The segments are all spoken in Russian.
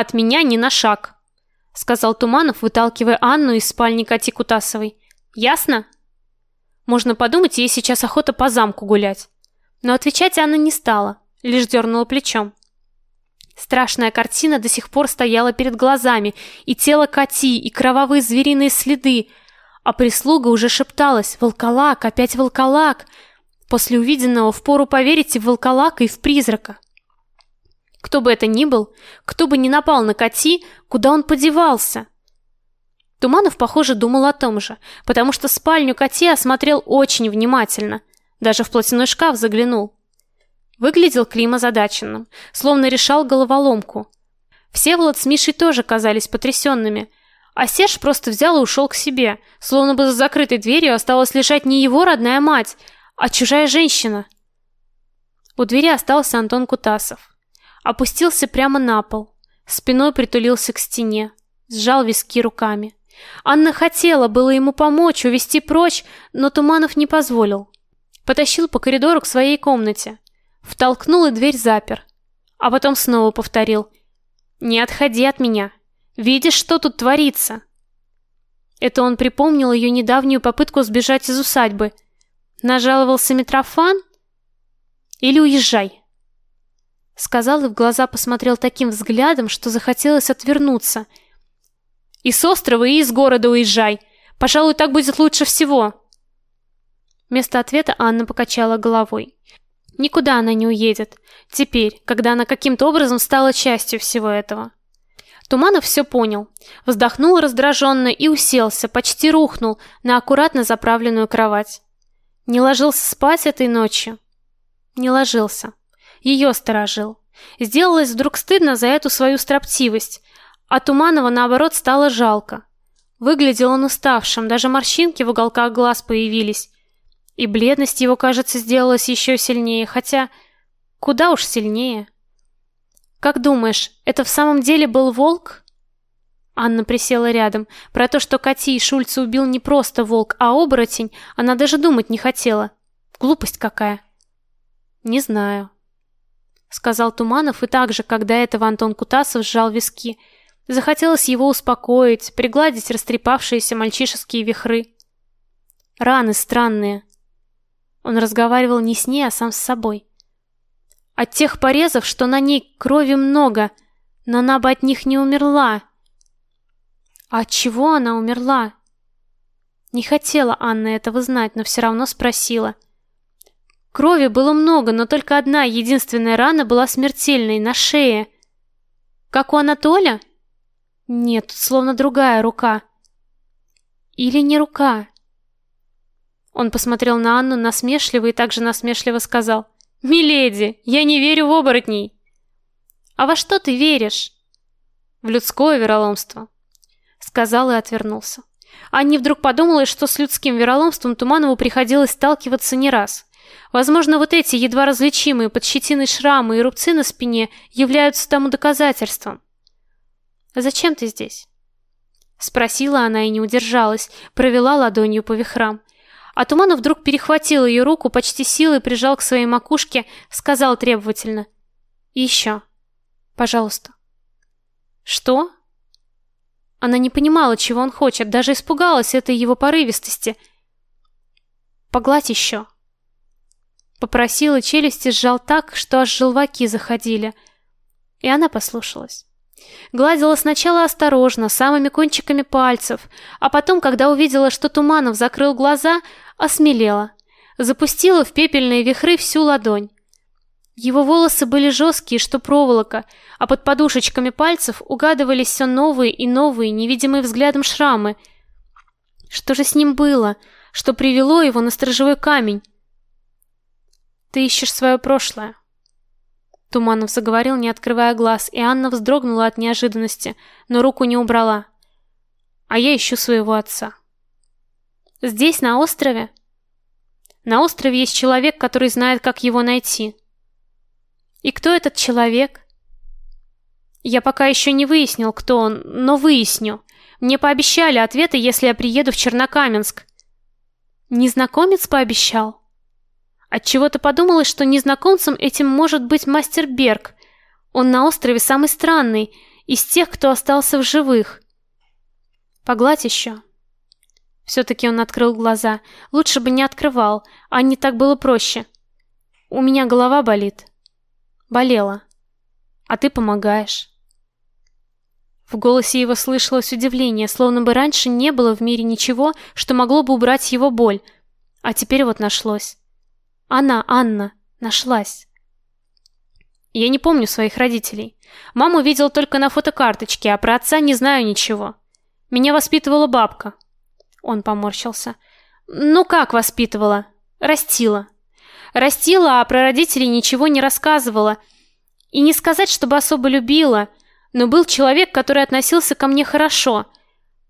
От меня ни на шаг, сказал Туманов, выталкивая Анну из спальни Кати Кутасовой. Ясно? Можно подумать, ей сейчас охота по замку гулять. Но отвечать Анна не стала, лишь дернула плечом. Страшная картина до сих пор стояла перед глазами, и тело Кати, и кровавые звериные следы, а прислуга уже шепталась: "Волколак, опять волколак". После увиденного впору поверить и в волколака, и в призрака. Кто бы это ни был, кто бы ни напал на Кати, куда он подевался? Туманов, похоже, думал о том же, потому что спальню Кати осмотрел очень внимательно, даже в платяной шкаф заглянул. Выглядел Клим озадаченным, словно решал головоломку. Всеволод с Мишей тоже казались потрясенными, а Серж просто взял и ушел к себе, словно бы за закрытой дверью осталась лежать не его родная мать, а чужая женщина. У двери остался Антон Кутасов. Опустился прямо на пол, спиной притулился к стене, сжал виски руками. Анна хотела было ему помочь, увести прочь, но Туманов не позволил. Потащил по коридору к своей комнате. Втолкнул и дверь запер. А потом снова повторил. «Не отходи от меня. Видишь, что тут творится?» Это он припомнил ее недавнюю попытку сбежать из усадьбы. Нажаловался Митрофан? Или уезжай? Сказал и в глаза посмотрел таким взглядом, что захотелось отвернуться. И с острова, и из города уезжай. Пожалуй, так будет лучше всего. Вместо ответа Анна покачала головой. Никуда она не уедет. Теперь, когда она каким-то образом стала частью всего этого. Туманов все понял. Вздохнул раздраженно и уселся, почти рухнул на аккуратно заправленную кровать. Не ложился спать этой ночью. Не ложился. Ее сторожил. Сделалось вдруг стыдно за эту свою строптивость, а Туманова наоборот стало жалко. Выглядел он уставшим, даже морщинки в уголках глаз появились. И бледность его, кажется, сделалась еще сильнее, хотя куда уж сильнее. Как думаешь, это в самом деле был волк? Анна присела рядом. Про то, что Кати и Шульца убил не просто волк, а оборотень, она даже думать не хотела. Глупость какая. Не знаю, сказал Туманов и так же, когда этого Антон Кутасов сжал виски. Захотелось его успокоить, пригладить растрепавшиеся мальчишеские вихры. Раны странные, он разговаривал не с ней, а сам с собой. От тех порезов, что на ней крови много, но она бы от них не умерла. А от чего она умерла? Не хотела Анна этого знать, но все равно спросила. Крови было много, но только одна единственная рана была смертельной на шее. Как у Анатоля? Нет, тут словно другая рука. Или не рука? Он посмотрел на Анну насмешливо и также насмешливо сказал: "Миледи, я не верю в оборотней". "А во что ты веришь?" "В людское вероломство", сказал и отвернулся. Анне вдруг подумалось, что с людским вероломством Туманову приходилось сталкиваться не раз. Возможно, вот эти едва различимые под щетиной шрамы и рубцы на спине являются тому доказательством. "Зачем ты здесь?" спросила она и не удержалась, провела ладонью по вихрам. А Туманов вдруг перехватил ее руку, почти силой прижал к своей макушке, сказал требовательно: еще, пожалуйста". "Что?" Она не понимала, чего он хочет, даже испугалась этой его порывистости. "Погладь еще». Попросила, челюсти сжал так, что аж желваки заходили. И она послушалась. Гладила сначала осторожно, самыми кончиками пальцев, а потом, когда увидела, что Туманов закрыл глаза, осмелела. Запустила в пепельные вихры всю ладонь. Его волосы были жесткие, что проволока, а под подушечками пальцев угадывались все новые и новые, невидимые взглядом шрамы. Что же с ним было, что привело его на сторожевой камень? Ты ищешь свое прошлое, Туманов заговорил, не открывая глаз, и Анна вздрогнула от неожиданности, но руку не убрала. А я ищу своего отца. Здесь, на острове? На острове есть человек, который знает, как его найти. И кто этот человек? Я пока еще не выяснил, кто он, но выясню. Мне пообещали ответы, если я приеду в Чернокаменск. Незнакомец пообещал? От чего-то подумалось, что незнакомцем этим может быть мастер Берг. Он на острове самый странный, Из тех, кто остался в живых. Погладь еще. Все-таки он открыл глаза. Лучше бы не открывал, а не так было проще. У меня голова болит. Болела. А ты помогаешь. В голосе его слышалось удивление, словно бы раньше не было в мире ничего, что могло бы убрать его боль. А теперь вот нашлось. Она, Анна, нашлась. Я не помню своих родителей. Маму видел только на фотокарточке, а про отца не знаю ничего. Меня воспитывала бабка. Он поморщился. Ну как воспитывала? Растила. Растила, а про родителей ничего не рассказывала. И не сказать, чтобы особо любила, но был человек, который относился ко мне хорошо.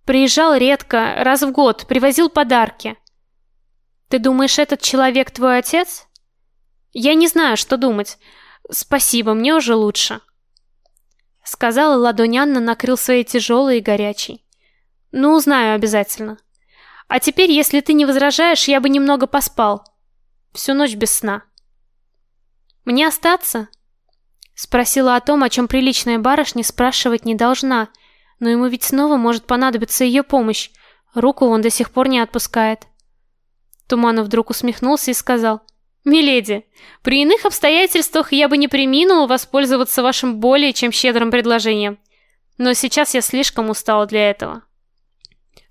Приезжал редко, раз в год, привозил подарки. Ты думаешь, этот человек твой отец? Я не знаю, что думать. Спасибо, мне уже лучше. Сказала ладонь Анна, накрыл своей тяжелой и горячей. Ну, узнаю обязательно. А теперь, если ты не возражаешь, я бы немного поспал. Всю ночь без сна. Мне остаться? Спросила о том, о чем приличная барышня спрашивать не должна, но ему ведь снова может понадобиться ее помощь. Руку он до сих пор не отпускает. Туманов вдруг усмехнулся и сказал: Миледи, при иных обстоятельствах я бы не преминул воспользоваться вашим более чем щедрым предложением. Но сейчас я слишком устал для этого.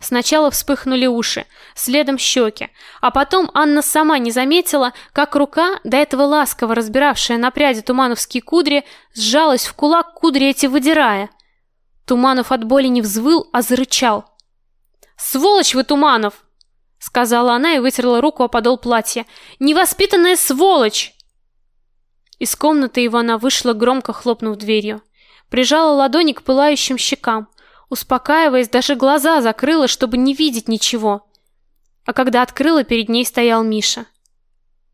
Сначала вспыхнули уши, следом щеки, а потом Анна сама не заметила, как рука, до этого ласково разбиравшая на пряди тумановские кудри, сжалась в кулак, кудри эти выдирая. Туманов от боли не взвыл, а зарычал. «Сволочь вы, Туманов!» Сказала она и вытерла руку о подол платья. Невоспитанная сволочь. Из комнаты она вышла, громко хлопнув дверью. Прижала ладони к пылающим щекам, успокаиваясь, даже глаза закрыла, чтобы не видеть ничего. А когда открыла, перед ней стоял Миша.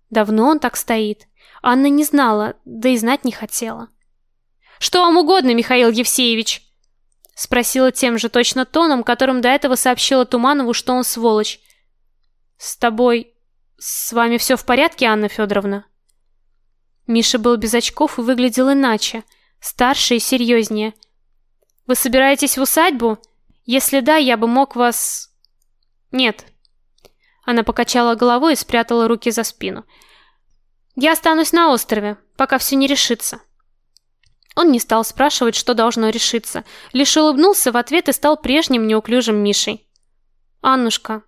Давно он так стоит. Анна не знала, да и знать не хотела. Что вам угодно, Михаил Евсеевич? спросила тем же точно тоном, которым до этого сообщила Туманову, что он сволочь. С тобой... С вами все в порядке, Анна Федоровна? Миша был без очков и выглядел иначе, старше и серьезнее. Вы собираетесь в усадьбу? Если да, я бы мог вас... Нет. Она покачала головой и спрятала руки за спину. Я останусь на острове, пока все не решится. Он не стал спрашивать, что должно решиться, лишь улыбнулся в ответ и стал прежним неуклюжим Мишей. Аннушка,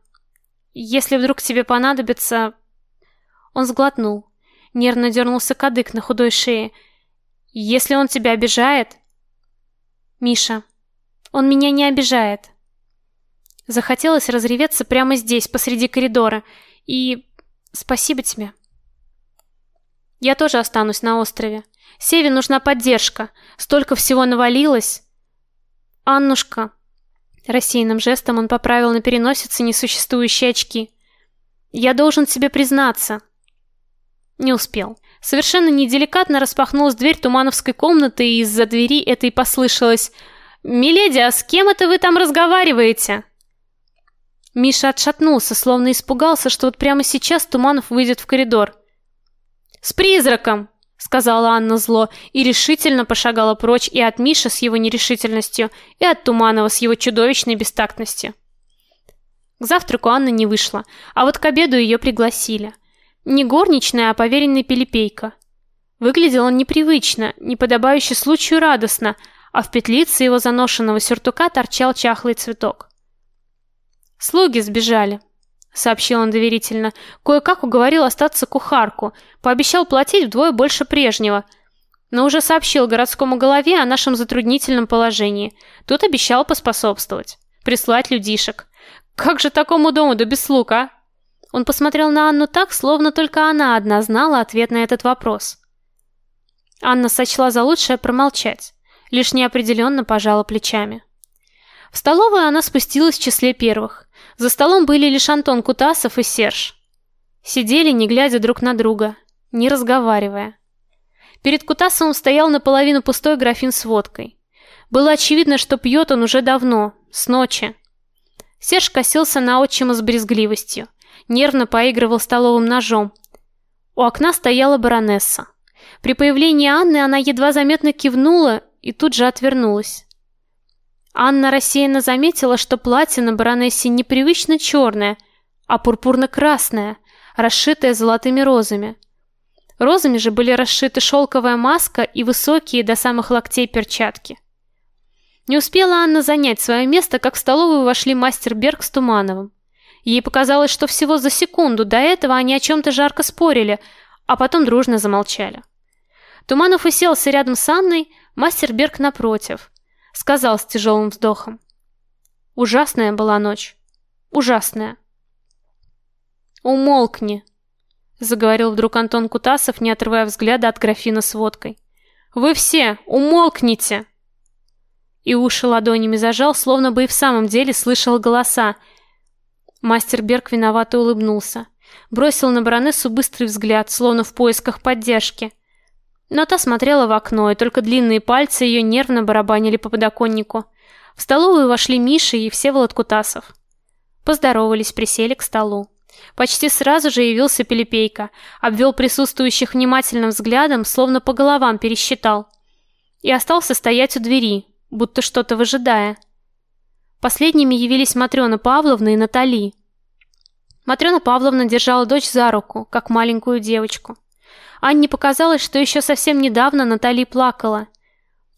если вдруг тебе понадобится...» Он сглотнул. Нервно дернулся кадык на худой шее. «Если он тебя обижает...» «Миша, он меня не обижает». Захотелось разреветься прямо здесь, посреди коридора. И... спасибо тебе. Я тоже останусь на острове. Севе нужна поддержка. Столько всего навалилось. Аннушка, Рассеянным жестом он поправил на переносице несуществующие очки. Я должен тебе признаться. Не успел. Совершенно неделикатно распахнулась дверь тумановской комнаты, и из-за двери этой послышалось: "Миледи, а с кем это вы там разговариваете?" Миша отшатнулся, словно испугался, что вот прямо сейчас Туманов выйдет в коридор. "С призраком", сказала Анна зло и решительно пошагала прочь и от Миши с его нерешительностью, и от Туманова с его чудовищной бестактностью. К завтраку Анна не вышла, а вот к обеду ее пригласили. Не горничная, а поверенный Пелепейка. Выглядел он непривычно, неподобающе случаю радостно, а в петлице его заношенного сюртука торчал чахлый цветок. Слуги сбежали, сообщил он доверительно. Кое-как уговорил остаться кухарку, пообещал платить вдвое больше прежнего. Но уже сообщил городскому голове о нашем затруднительном положении. Тот обещал поспособствовать, прислать людишек. Как же такому дому да без слуг, а? Он посмотрел на Анну так, словно только она одна знала ответ на этот вопрос. Анна сочла за лучшее промолчать, лишь неопределенно пожала плечами. В столовую она спустилась в числе первых. За столом были лишь Антон Кутасов и Серж. Сидели, не глядя друг на друга, не разговаривая. Перед Кутасовым стоял наполовину пустой графин с водкой. Было очевидно, что пьет он уже давно, с ночи. Серж косился на отчима с брезгливостью, нервно поигрывал столовым ножом. У окна стояла баронесса. При появлении Анны она едва заметно кивнула и тут же отвернулась. Анна рассеянно заметила, что платье на баронессе непривычно черное, а пурпурно-красное, расшитое золотыми розами. Розами же были расшиты шелковая маска и высокие до самых локтей перчатки. Не успела Анна занять свое место, как в столовую вошли мастер Берг с Тумановым. Ей показалось, что всего за секунду до этого они о чем то жарко спорили, а потом дружно замолчали. Туманов уселся рядом с Анной, мастер Берг напротив сказал с тяжелым вздохом. Ужасная была ночь. Ужасная. Умолкни, заговорил вдруг Антон Кутасов, не отрывая взгляда от графина с водкой. Вы все умолкните. И уши ладонями зажал, словно бы и в самом деле слышал голоса. Мастер Берг виновато улыбнулся, бросил на баронессу быстрый взгляд, словно в поисках поддержки. Но та смотрела в окно, и только длинные пальцы ее нервно барабанили по подоконнику. В столовую вошли Миша и Всеволод Кутасов. Поздоровались, присели к столу. Почти сразу же явился Пелепейка, обвел присутствующих внимательным взглядом, словно по головам пересчитал. И остался стоять у двери, будто что-то выжидая. Последними явились Матрёна Павловна и Натали. Матрёна Павловна держала дочь за руку, как маленькую девочку. Анне показалось, что еще совсем недавно Натали плакала.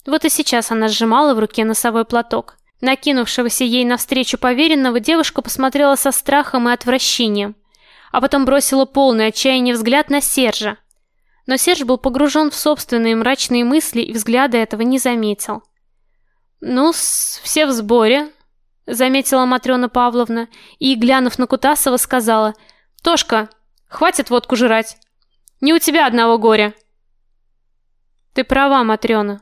Вот и сейчас она сжимала в руке носовой платок. Накинувшегося ей навстречу поверенного девушка посмотрела со страхом и отвращением, а потом бросила полный отчаяния взгляд на Сержа. Но Серж был погружен в собственные мрачные мысли и взгляда этого не заметил. Ну, все в сборе, заметила Матрёна Павловна и, глянув на Кутасова, сказала: "Тошка, хватит водку жрать. Не у тебя одного горя. Ты права, Матрёна.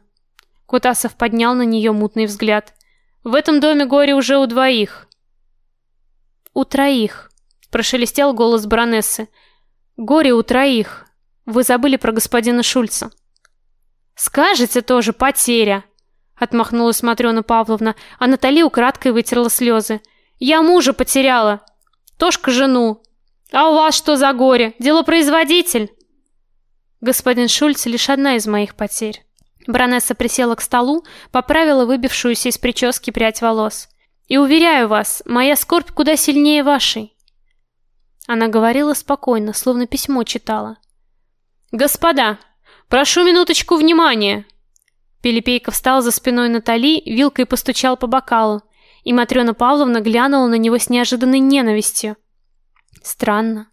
Кутасов поднял на нее мутный взгляд. В этом доме горе уже у двоих. У троих, прошелестел голос баронессы. Горе у троих. Вы забыли про господина Шульца. Скажете тоже потеря, отмахнулась Матрёна Павловна, а Наталья украдкой вытерла слезы. Я мужа потеряла, Тошка жену. А у вас что за горе? Делопроизводитель? Господин Шульц лишь одна из моих потерь. Баронесса присела к столу, поправила выбившуюся из прически прядь волос. И уверяю вас, моя скорбь куда сильнее вашей. Она говорила спокойно, словно письмо читала. Господа, прошу минуточку внимания. Пилипейка встал за спиной Натали, вилкой постучал по бокалу, и Матрёна Павловна глянула на него с неожиданной ненавистью. Странно.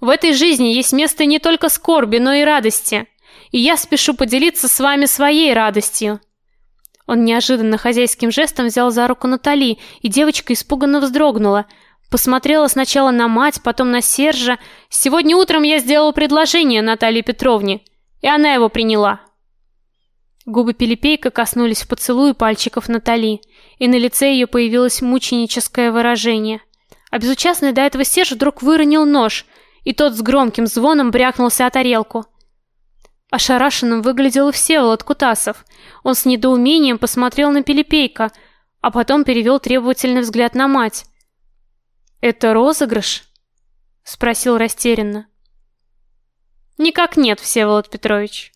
В этой жизни есть место не только скорби, но и радости. И я спешу поделиться с вами своей радостью. Он неожиданно хозяйским жестом взял за руку Натали, и девочка испуганно вздрогнула. Посмотрела сначала на мать, потом на Сержа. Сегодня утром я сделала предложение Наталье Петровне, и она его приняла. Губы Пилипейка коснулись в поцелуе пальчиков Натали, и на лице ее появилось мученическое выражение. А безучастный до этого Серж вдруг выронил нож, и тот с громким звоном брякнулся о тарелку. Ошарашенным выглядел и Всеволод Кутасов. Он с недоумением посмотрел на Пилипейка, а потом перевел требовательный взгляд на мать. «Это розыгрыш?» — спросил растерянно. «Никак нет, Всеволод Петрович».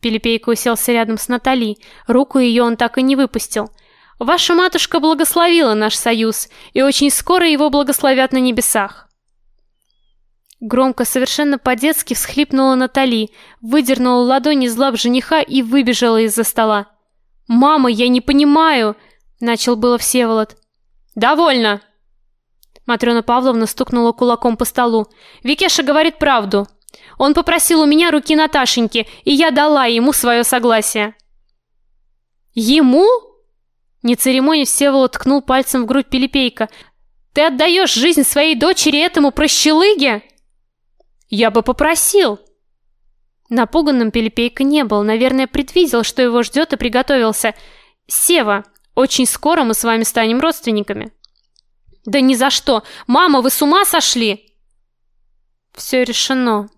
Пилипейка уселся рядом с Натали, руку ее он так и не выпустил. «Ваша матушка благословила наш союз, и очень скоро его благословят на небесах. Громко, совершенно по-детски всхлипнула Натали, выдернула ладони из лап жениха и выбежала из-за стола. "Мама, я не понимаю", начал было Всеволод. "Довольно". Матрёна Павловна стукнула кулаком по столу. "Викеша говорит правду. Он попросил у меня руки Наташеньки, и я дала ему свое согласие". "Ему?" Не церемонясь, Всеволод ткнул пальцем в грудь Пилипейка. "Ты отдаешь жизнь своей дочери этому прощелыге?" Я бы попросил. Напуганным Пелепейка не был, наверное, предвидел, что его ждет и приготовился. Сева, очень скоро мы с вами станем родственниками. Да ни за что. Мама, вы с ума сошли? Все решено,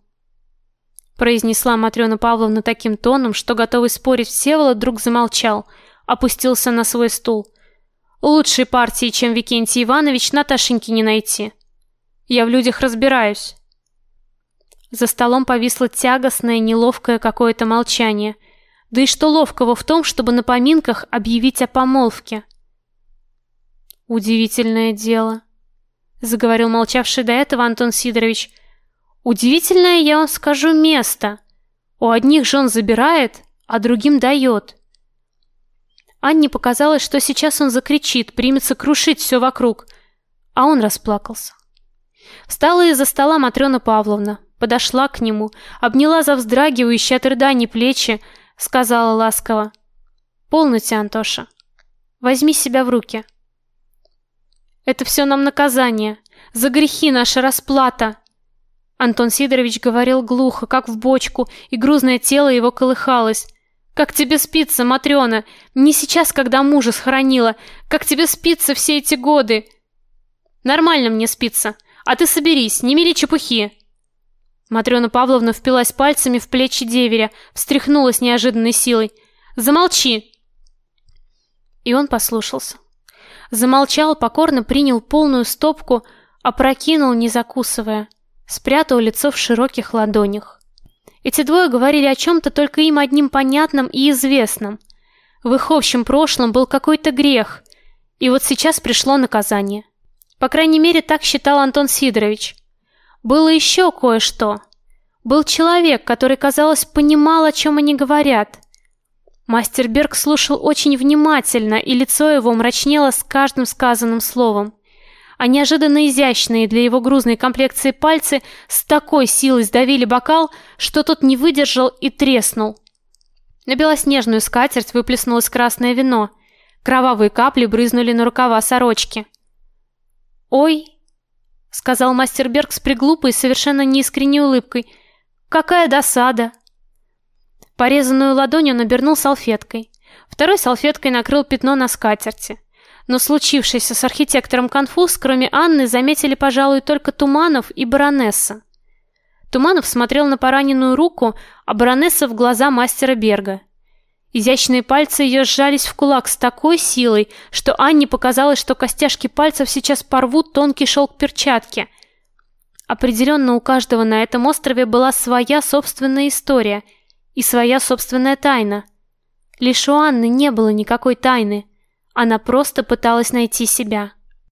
произнесла Матрёна Павловна таким тоном, что готовый спорить Всеволод вдруг замолчал, опустился на свой стул. Лучшей партии, чем Викентий Иванович, Наташеньки не найти. Я в людях разбираюсь. За столом повисло тягостное, неловкое какое-то молчание. Да и что ловкого в том, чтобы на поминках объявить о помолвке? Удивительное дело, заговорил молчавший до этого Антон Сидорович. Удивительное, я вам скажу, место. У одних жен забирает, а другим дает. Анне показалось, что сейчас он закричит, примется крушить все вокруг, а он расплакался. Встала из-за стола Матрёна Павловна, подошла к нему, обняла за вздрагивающие от рыданий плечи, сказала ласково: "Полноте, Антоша. Возьми себя в руки. Это все нам наказание, за грехи наша расплата". Антон Сидорович говорил глухо, как в бочку, и грузное тело его колыхалось. Как тебе спится, Матрёна? Не сейчас, когда мужа схоронила. Как тебе спится все эти годы? Нормально мне спится. А ты соберись, не мели чепухи. Матрёна Павловна впилась пальцами в плечи деверя, встряхнулась неожиданной силой. Замолчи. И он послушался. Замолчал, покорно принял полную стопку, опрокинул, не закусывая, спрятал лицо в широких ладонях. Эти двое говорили о чем то только им одним понятном и известном. В их общем прошлом был какой-то грех, и вот сейчас пришло наказание. По крайней мере, так считал Антон Сидорович. Было еще кое-что. Был человек, который, казалось, понимал, о чем они говорят. Мастер Берг слушал очень внимательно, и лицо его мрачнело с каждым сказанным словом а неожиданно изящные для его грузной комплекции пальцы с такой силой сдавили бокал, что тот не выдержал и треснул. На белоснежную скатерть выплеснулось красное вино. Кровавые капли брызнули на рукава сорочки. "Ой", сказал мастер Берг с приглупой, совершенно неискренней улыбкой. "Какая досада!" Порезанную ладонь он обернул салфеткой. Второй салфеткой накрыл пятно на скатерти. Но случившийся с архитектором конфуз, кроме Анны, заметили, пожалуй, только Туманов и баронесса. Туманов смотрел на пораненную руку, а баронесса в глаза мастера Берга. Изящные пальцы ее сжались в кулак с такой силой, что Анне показалось, что костяшки пальцев сейчас порвут тонкий шелк перчатки. Определенно у каждого на этом острове была своя собственная история и своя собственная тайна. Лишь у Анны не было никакой тайны. Она просто пыталась найти себя.